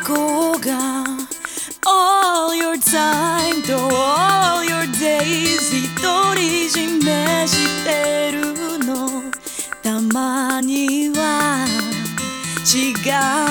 憧が All your time と All your days 独り占めしてるのたまには違う